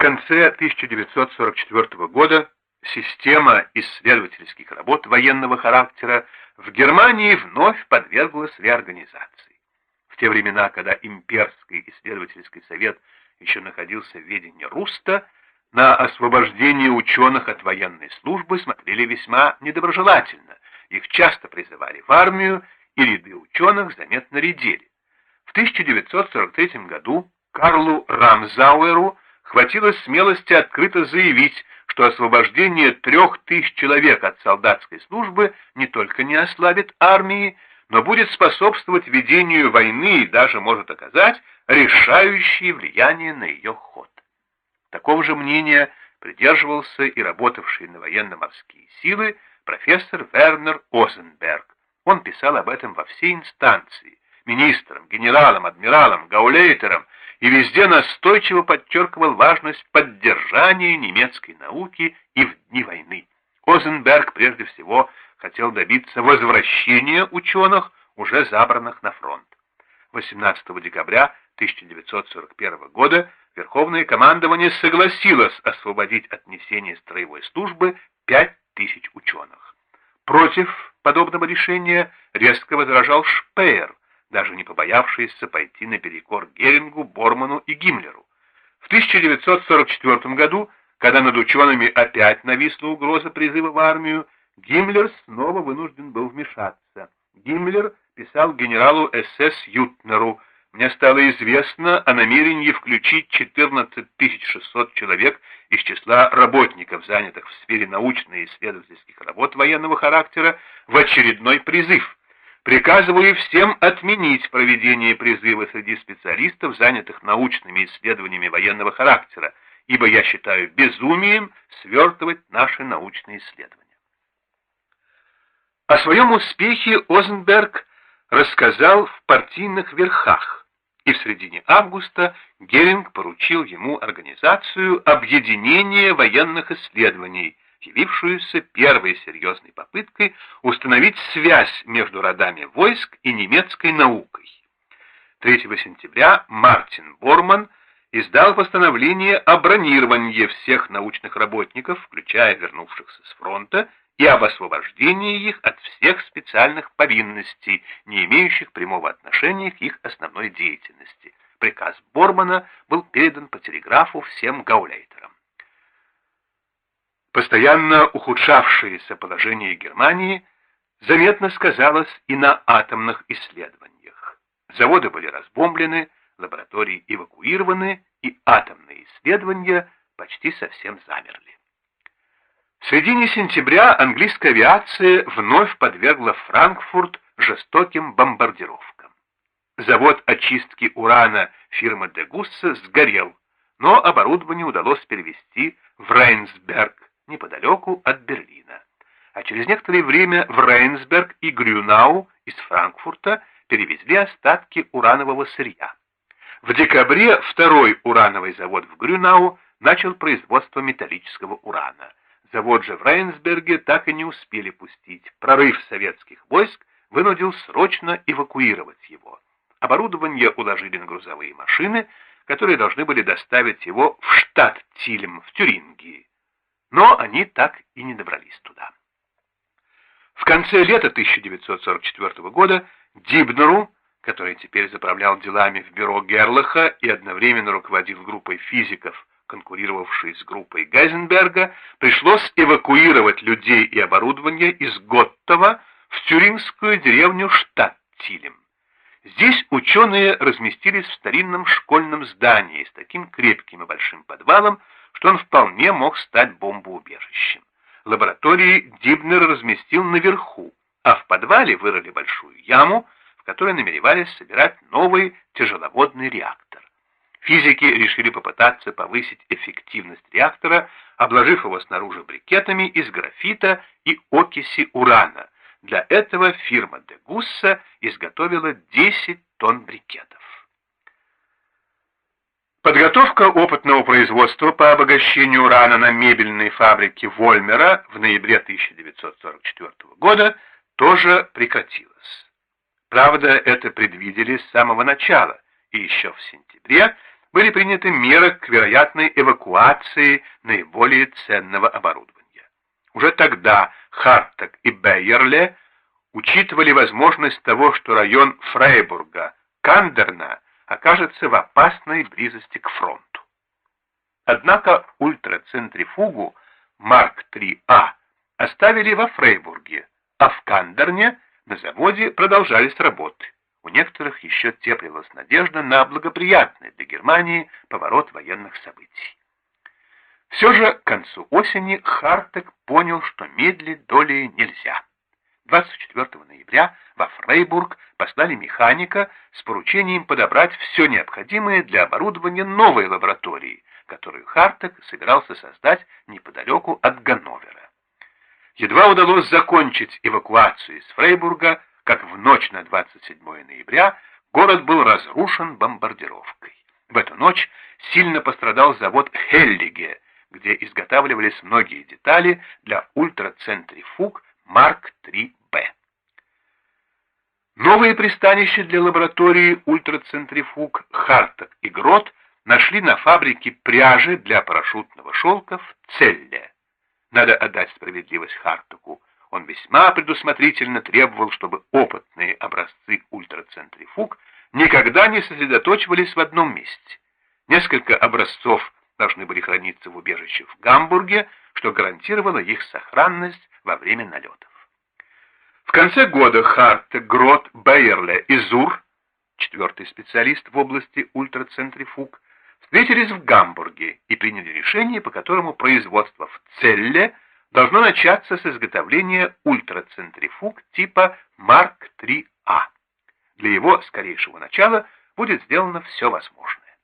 конце 1944 года система исследовательских работ военного характера в Германии вновь подверглась реорганизации. В те времена, когда Имперский исследовательский совет еще находился в ведении Руста, на освобождение ученых от военной службы смотрели весьма недоброжелательно. Их часто призывали в армию, и ряды ученых заметно редели. В 1943 году Карлу Рамзауэру хватило смелости открыто заявить, что освобождение трех тысяч человек от солдатской службы не только не ослабит армии, но будет способствовать ведению войны и даже может оказать решающее влияние на ее ход. Такого же мнения придерживался и работавший на военно-морские силы профессор Вернер Озенберг. Он писал об этом во все инстанции, министрам, генералам, адмиралам, гаулейтерам, и везде настойчиво подчеркивал важность поддержания немецкой науки и в дни войны. Озенберг прежде всего хотел добиться возвращения ученых, уже забранных на фронт. 18 декабря 1941 года Верховное командование согласилось освободить от несения строевой службы 5000 ученых. Против подобного решения резко возражал Шпеер, даже не побоявшийся пойти наперекор Герингу, Борману и Гиммлеру. В 1944 году, когда над учеными опять нависла угроза призыва в армию, Гиммлер снова вынужден был вмешаться. Гиммлер писал генералу СС Ютнеру, «Мне стало известно о намерении включить 14 600 человек из числа работников, занятых в сфере научно-исследовательских работ военного характера, в очередной призыв» приказываю всем отменить проведение призыва среди специалистов, занятых научными исследованиями военного характера, ибо я считаю безумием свертывать наши научные исследования. О своем успехе Озенберг рассказал в партийных верхах, и в середине августа Геринг поручил ему организацию объединения военных исследований, явившуюся первой серьезной попыткой установить связь между родами войск и немецкой наукой. 3 сентября Мартин Борман издал постановление о бронировании всех научных работников, включая вернувшихся с фронта, и об освобождении их от всех специальных повинностей, не имеющих прямого отношения к их основной деятельности. Приказ Бормана был передан по телеграфу всем гаулейтерам. Постоянно ухудшавшееся положение Германии заметно сказалось и на атомных исследованиях. Заводы были разбомблены, лаборатории эвакуированы, и атомные исследования почти совсем замерли. В середине сентября английская авиация вновь подвергла Франкфурт жестоким бомбардировкам. Завод очистки урана фирмы Дегусса сгорел, но оборудование удалось перевести в Рейнсберг, неподалеку от Берлина. А через некоторое время в Рейнсберг и Грюнау из Франкфурта перевезли остатки уранового сырья. В декабре второй урановый завод в Грюнау начал производство металлического урана. Завод же в Рейнсберге так и не успели пустить. Прорыв советских войск вынудил срочно эвакуировать его. Оборудование уложили на грузовые машины, которые должны были доставить его в штат Тильм в Тюрингии но они так и не добрались туда. В конце лета 1944 года Дибнеру, который теперь заправлял делами в бюро Герлаха и одновременно руководил группой физиков, конкурировавшей с группой Гайзенберга, пришлось эвакуировать людей и оборудование из Готтова в тюрингскую деревню Штаттилем. Здесь ученые разместились в старинном школьном здании с таким крепким и большим подвалом, что он вполне мог стать бомбоубежищем. Лаборатории Дибнер разместил наверху, а в подвале вырыли большую яму, в которой намеревались собирать новый тяжеловодный реактор. Физики решили попытаться повысить эффективность реактора, обложив его снаружи брикетами из графита и окиси урана. Для этого фирма Дегусса изготовила 10 тонн брикетов. Подготовка опытного производства по обогащению урана на мебельной фабрике Вольмера в ноябре 1944 года тоже прекратилась. Правда, это предвидели с самого начала, и еще в сентябре были приняты меры к вероятной эвакуации наиболее ценного оборудования. Уже тогда Хартек и Бейерле учитывали возможность того, что район Фрейбурга, Кандерна, окажется в опасной близости к фронту. Однако ультрацентрифугу Марк-3А оставили во Фрейбурге, а в Кандерне на заводе продолжались работы. У некоторых еще теплилась надежда на благоприятный для Германии поворот военных событий. Все же к концу осени Хартек понял, что медлить долей нельзя. 24 ноября во Фрейбург послали механика с поручением подобрать все необходимое для оборудования новой лаборатории, которую Хартек собирался создать неподалеку от Ганновера. Едва удалось закончить эвакуацию из Фрейбурга, как в ночь на 27 ноября город был разрушен бомбардировкой. В эту ночь сильно пострадал завод Хеллиге, где изготавливались многие детали для ультрацентрифуг Марк 3Б. Новые пристанища для лаборатории ультрацентрифуг Харток и Грот нашли на фабрике пряжи для парашютного шелка в Целле. Надо отдать справедливость Хартуку. Он весьма предусмотрительно требовал, чтобы опытные образцы ультрацентрифуг никогда не сосредоточивались в одном месте. Несколько образцов должны были храниться в убежище в Гамбурге, что гарантировало их сохранность во время налетов. В конце года Харт, Грот, Бейерле и Зур, четвертый специалист в области ультрацентрифуг, встретились в Гамбурге и приняли решение, по которому производство в Целле должно начаться с изготовления ультрацентрифуг типа Марк 3А. Для его скорейшего начала будет сделано все возможное.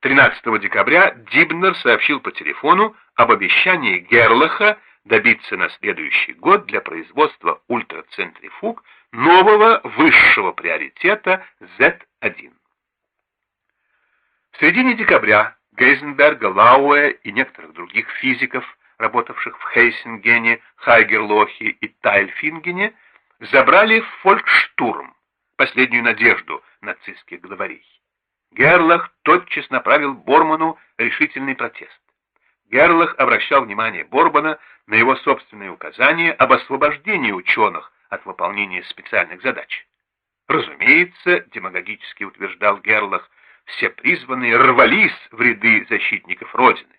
13 декабря Дибнер сообщил по телефону об обещании Герлаха добиться на следующий год для производства ультрацентрифуг нового высшего приоритета Z1. В середине декабря Гейзенберга, Лауэ и некоторых других физиков, работавших в Хейсингене, Хайгерлохе и Тайльфингене, забрали в Фолькштурм, последнюю надежду нацистских главарей. Герлах тотчас направил Борману решительный протест. Герлах обращал внимание Борбана на его собственные указания об освобождении ученых от выполнения специальных задач. Разумеется, демагогически утверждал Герлах, все призванные рвались в ряды защитников Родины,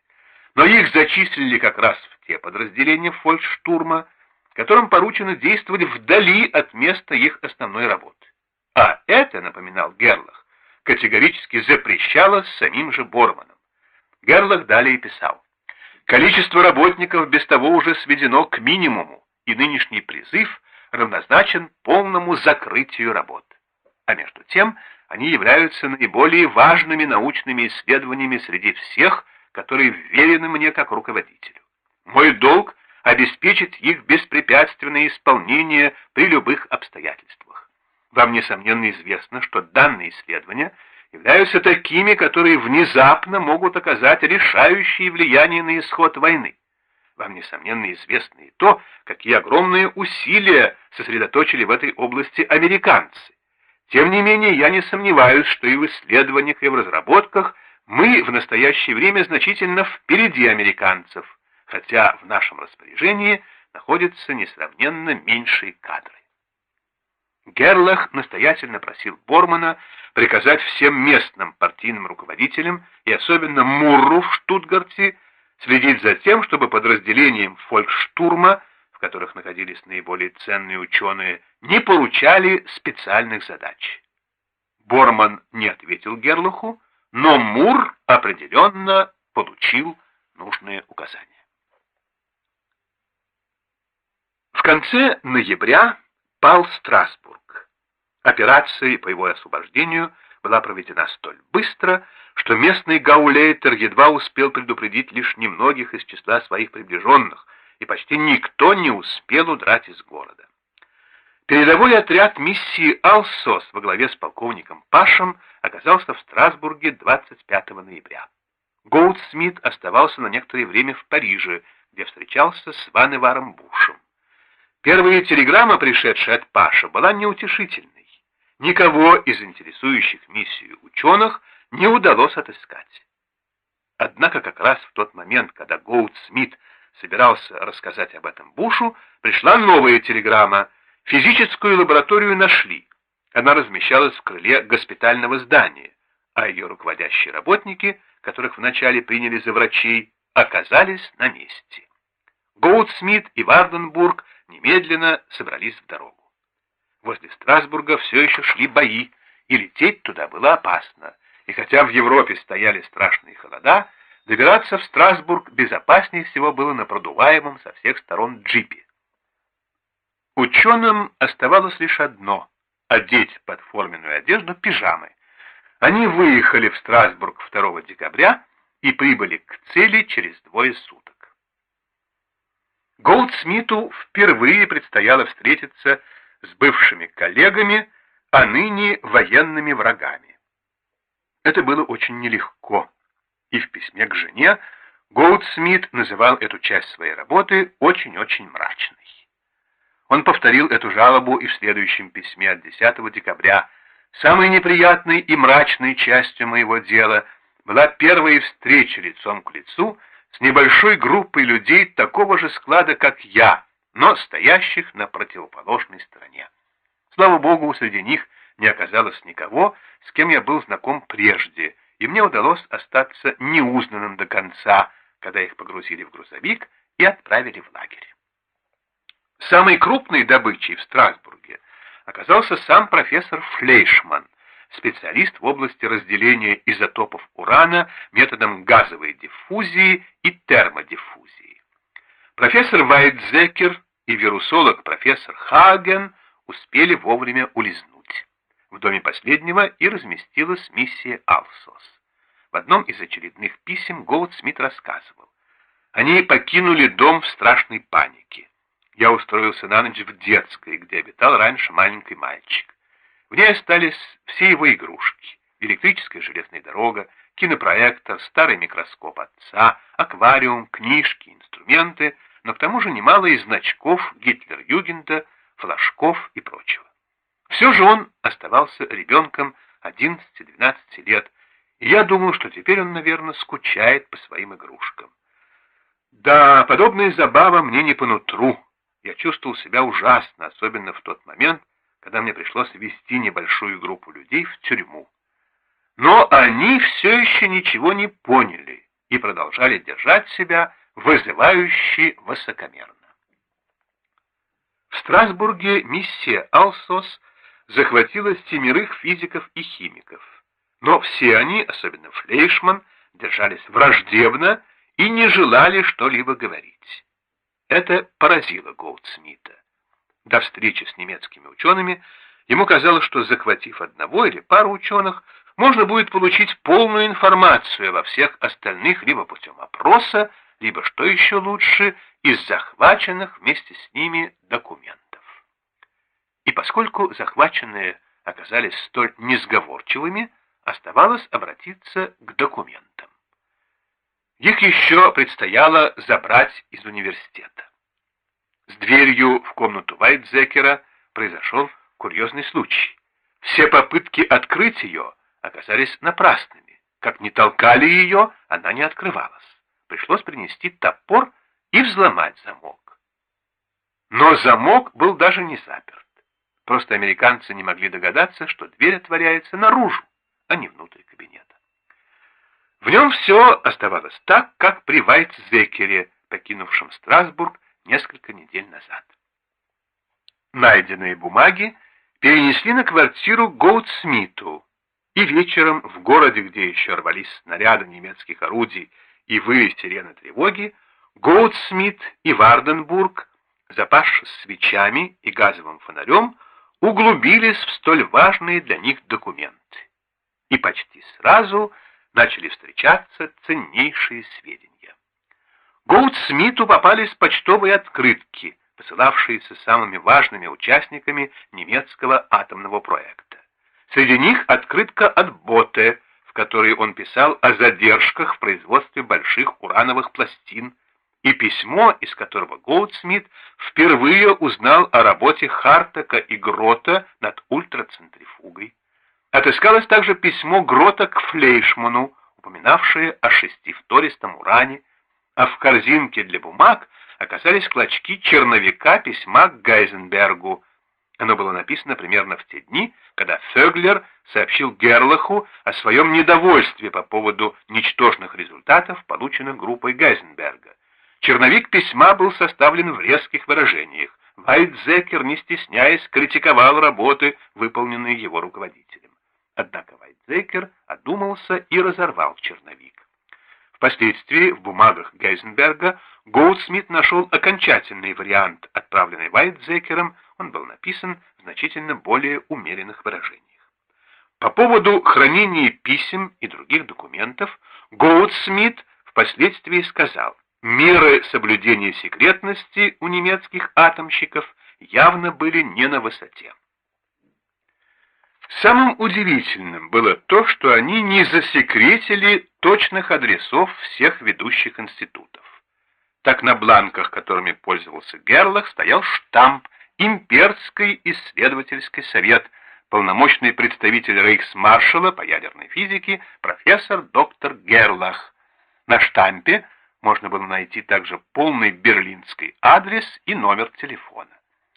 но их зачислили как раз в те подразделения фолькштурма, которым поручено действовать вдали от места их основной работы. А это, напоминал Герлах, категорически запрещалось самим же Борманом. Герлах далее писал, «Количество работников без того уже сведено к минимуму, и нынешний призыв равнозначен полному закрытию работ. А между тем они являются наиболее важными научными исследованиями среди всех, которые вверены мне как руководителю. Мой долг — обеспечить их беспрепятственное исполнение при любых обстоятельствах. Вам, несомненно, известно, что данные исследования являются такими, которые внезапно могут оказать решающее влияние на исход войны. Вам, несомненно, известно и то, какие огромные усилия сосредоточили в этой области американцы. Тем не менее, я не сомневаюсь, что и в исследованиях, и в разработках мы в настоящее время значительно впереди американцев, хотя в нашем распоряжении находятся несравненно меньшие кадры. Герлах настоятельно просил Бормана приказать всем местным партийным руководителям и особенно Мурру в Штутгарте следить за тем, чтобы подразделениям фолькштурма, в которых находились наиболее ценные ученые, не поручали специальных задач. Борман не ответил Герлаху, но Мур определенно получил нужные указания. В конце ноября пал Страсбург. Операция по его освобождению была проведена столь быстро, что местный гаулейтер едва успел предупредить лишь немногих из числа своих приближенных, и почти никто не успел удрать из города. Передовой отряд миссии «Алсос» во главе с полковником Пашем оказался в Страсбурге 25 ноября. Гоудсмит оставался на некоторое время в Париже, где встречался с Ваневаром Бушем. Первая телеграмма, пришедшая от Паша, была неутешительной. Никого из интересующих миссию ученых не удалось отыскать. Однако как раз в тот момент, когда Гоут Смит собирался рассказать об этом Бушу, пришла новая телеграмма. Физическую лабораторию нашли. Она размещалась в крыле госпитального здания, а ее руководящие работники, которых вначале приняли за врачей, оказались на месте. Гоутсмит и Варденбург немедленно собрались в дорогу. Возле Страсбурга все еще шли бои, и лететь туда было опасно, и хотя в Европе стояли страшные холода, добираться в Страсбург безопаснее всего было на продуваемом со всех сторон джипе. Ученым оставалось лишь одно — одеть под форменную одежду пижамы. Они выехали в Страсбург 2 декабря и прибыли к цели через двое суток. Голдсмиту впервые предстояло встретиться с бывшими коллегами, а ныне военными врагами. Это было очень нелегко, и в письме к жене Голдсмит называл эту часть своей работы очень-очень мрачной. Он повторил эту жалобу и в следующем письме от 10 декабря. «Самой неприятной и мрачной частью моего дела была первая встреча лицом к лицу с небольшой группой людей такого же склада, как я, но стоящих на противоположной стороне. Слава Богу, среди них не оказалось никого, с кем я был знаком прежде, и мне удалось остаться неузнанным до конца, когда их погрузили в грузовик и отправили в лагерь. Самой крупной добычей в Страсбурге оказался сам профессор Флейшман, специалист в области разделения изотопов урана методом газовой диффузии и термодиффузии. Профессор Вайтзекер и вирусолог профессор Хаген успели вовремя улизнуть. В доме последнего и разместилась миссия Алсос. В одном из очередных писем Гоуд Смит рассказывал. Они покинули дом в страшной панике я устроился на ночь в детской, где обитал раньше маленький мальчик. В ней остались все его игрушки. Электрическая железная дорога, кинопроектор, старый микроскоп отца, аквариум, книжки, инструменты, но к тому же немало и значков Гитлер-Югенда, флажков и прочего. Все же он оставался ребенком 11-12 лет, и я думал, что теперь он, наверное, скучает по своим игрушкам. Да, подобная забава мне не по нутру, я чувствовал себя ужасно, особенно в тот момент, когда мне пришлось вести небольшую группу людей в тюрьму. Но они все еще ничего не поняли и продолжали держать себя вызывающе высокомерно. В Страсбурге миссия Алсос захватила семерых физиков и химиков, но все они, особенно Флейшман, держались враждебно и не желали что-либо говорить. Это поразило Голдсмита. До встречи с немецкими учеными ему казалось, что захватив одного или пару ученых, можно будет получить полную информацию во всех остальных либо путем опроса, либо, что еще лучше, из захваченных вместе с ними документов. И поскольку захваченные оказались столь несговорчивыми, оставалось обратиться к документам. Их еще предстояло забрать из университета. С дверью в комнату Вайтзекера произошел курьезный случай. Все попытки открыть ее оказались напрасными. Как ни толкали ее, она не открывалась. Пришлось принести топор и взломать замок. Но замок был даже не заперт. Просто американцы не могли догадаться, что дверь отворяется наружу, а не внутрь кабинета. В нем все оставалось так, как при Вайтзекере, покинувшем Страсбург несколько недель назад. Найденные бумаги перенесли на квартиру Гоутсмиту, и вечером в городе, где еще рвались снаряды немецких орудий и выли сирены тревоги, Гоутсмит и Варденбург, запавшись свечами и газовым фонарем, углубились в столь важные для них документы. И почти сразу начали встречаться ценнейшие сведения. Гоутсмиту попались почтовые открытки, посылавшиеся самыми важными участниками немецкого атомного проекта. Среди них открытка от Боте, в которой он писал о задержках в производстве больших урановых пластин, и письмо, из которого Гоутсмит впервые узнал о работе Хартака и Грота над ультрацентрифугой. Отыскалось также письмо Грота к Флейшману, упоминавшее о шестифтористом уране, а в корзинке для бумаг оказались клочки черновика письма к Гайзенбергу. Оно было написано примерно в те дни, когда Фёглер сообщил Герлаху о своем недовольстве по поводу ничтожных результатов, полученных группой Гайзенберга. Черновик письма был составлен в резких выражениях. Вайтзекер, не стесняясь, критиковал работы, выполненные его руководителем. Однако Вайтзекер одумался и разорвал черновик. Впоследствии в бумагах Гейзенберга Голдсмит нашел окончательный вариант, отправленный Вайтзекером, он был написан в значительно более умеренных выражениях. По поводу хранения писем и других документов Голдсмит впоследствии сказал, меры соблюдения секретности у немецких атомщиков явно были не на высоте. Самым удивительным было то, что они не засекретили точных адресов всех ведущих институтов. Так на бланках, которыми пользовался Герлах, стоял штамп «Имперский исследовательский совет», полномочный представитель рейхсмаршала по ядерной физике профессор доктор Герлах. На штампе можно было найти также полный берлинский адрес и номер телефона.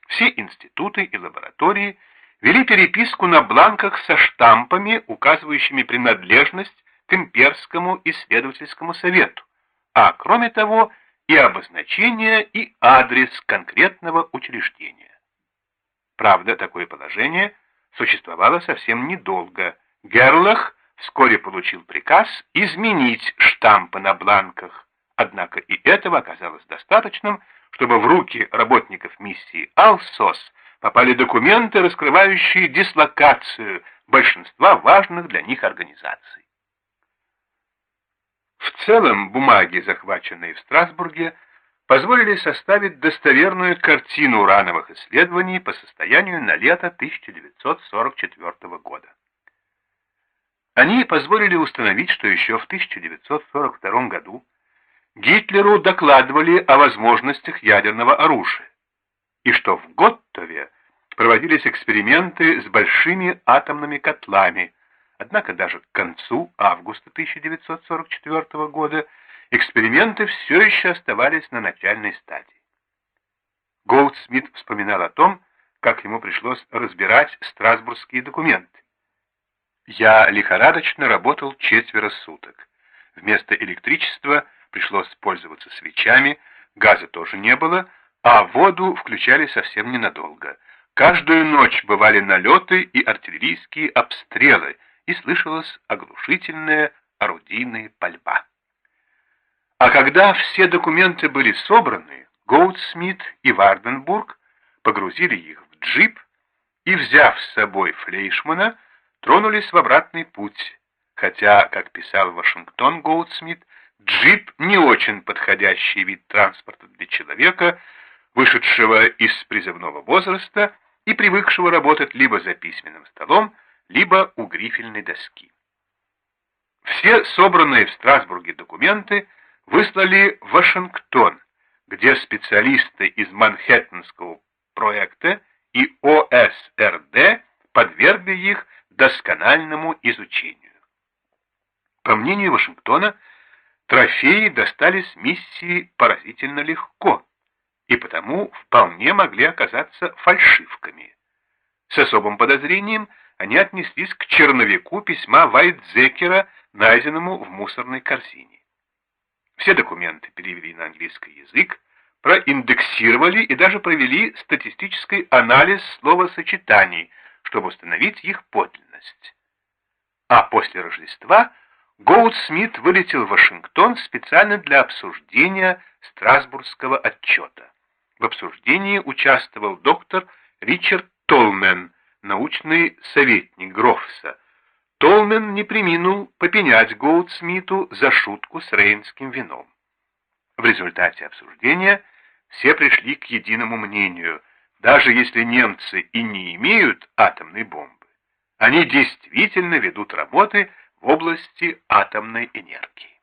Все институты и лаборатории – вели переписку на бланках со штампами, указывающими принадлежность к имперскому исследовательскому совету, а кроме того и обозначение и адрес конкретного учреждения. Правда, такое положение существовало совсем недолго. Герлах вскоре получил приказ изменить штампы на бланках, однако и этого оказалось достаточным, чтобы в руки работников миссии «Алсос» попали документы, раскрывающие дислокацию большинства важных для них организаций. В целом, бумаги, захваченные в Страсбурге, позволили составить достоверную картину урановых исследований по состоянию на лето 1944 года. Они позволили установить, что еще в 1942 году Гитлеру докладывали о возможностях ядерного оружия и что в Готтове проводились эксперименты с большими атомными котлами, однако даже к концу августа 1944 года эксперименты все еще оставались на начальной стадии. Голдсмит вспоминал о том, как ему пришлось разбирать страсбургские документы. Я лихорадочно работал четверо суток. Вместо электричества пришлось пользоваться свечами, газа тоже не было, а воду включали совсем ненадолго. Каждую ночь бывали налеты и артиллерийские обстрелы, и слышалась оглушительная орудийная пальба. А когда все документы были собраны, Гоутсмит и Варденбург погрузили их в джип и, взяв с собой Флейшмана, тронулись в обратный путь, хотя, как писал Вашингтон Гоутсмит, джип не очень подходящий вид транспорта для человека, вышедшего из призывного возраста и привыкшего работать либо за письменным столом, либо у грифельной доски. Все собранные в Страсбурге документы выслали в Вашингтон, где специалисты из Манхэттенского проекта и ОСРД подвергли их доскональному изучению. По мнению Вашингтона, трофеи достались миссии поразительно легко, и потому вполне могли оказаться фальшивками. С особым подозрением они отнеслись к черновику письма Вайтзекера, найденному в мусорной корзине. Все документы перевели на английский язык, проиндексировали и даже провели статистический анализ словосочетаний, чтобы установить их подлинность. А после Рождества Гоуд-Смит вылетел в Вашингтон специально для обсуждения Страсбургского отчета. В обсуждении участвовал доктор Ричард Толмен, научный советник Грофса. Толмен не приминул попенять Гоудсмиту за шутку с рейнским вином. В результате обсуждения все пришли к единому мнению, даже если немцы и не имеют атомной бомбы, они действительно ведут работы в области атомной энергии.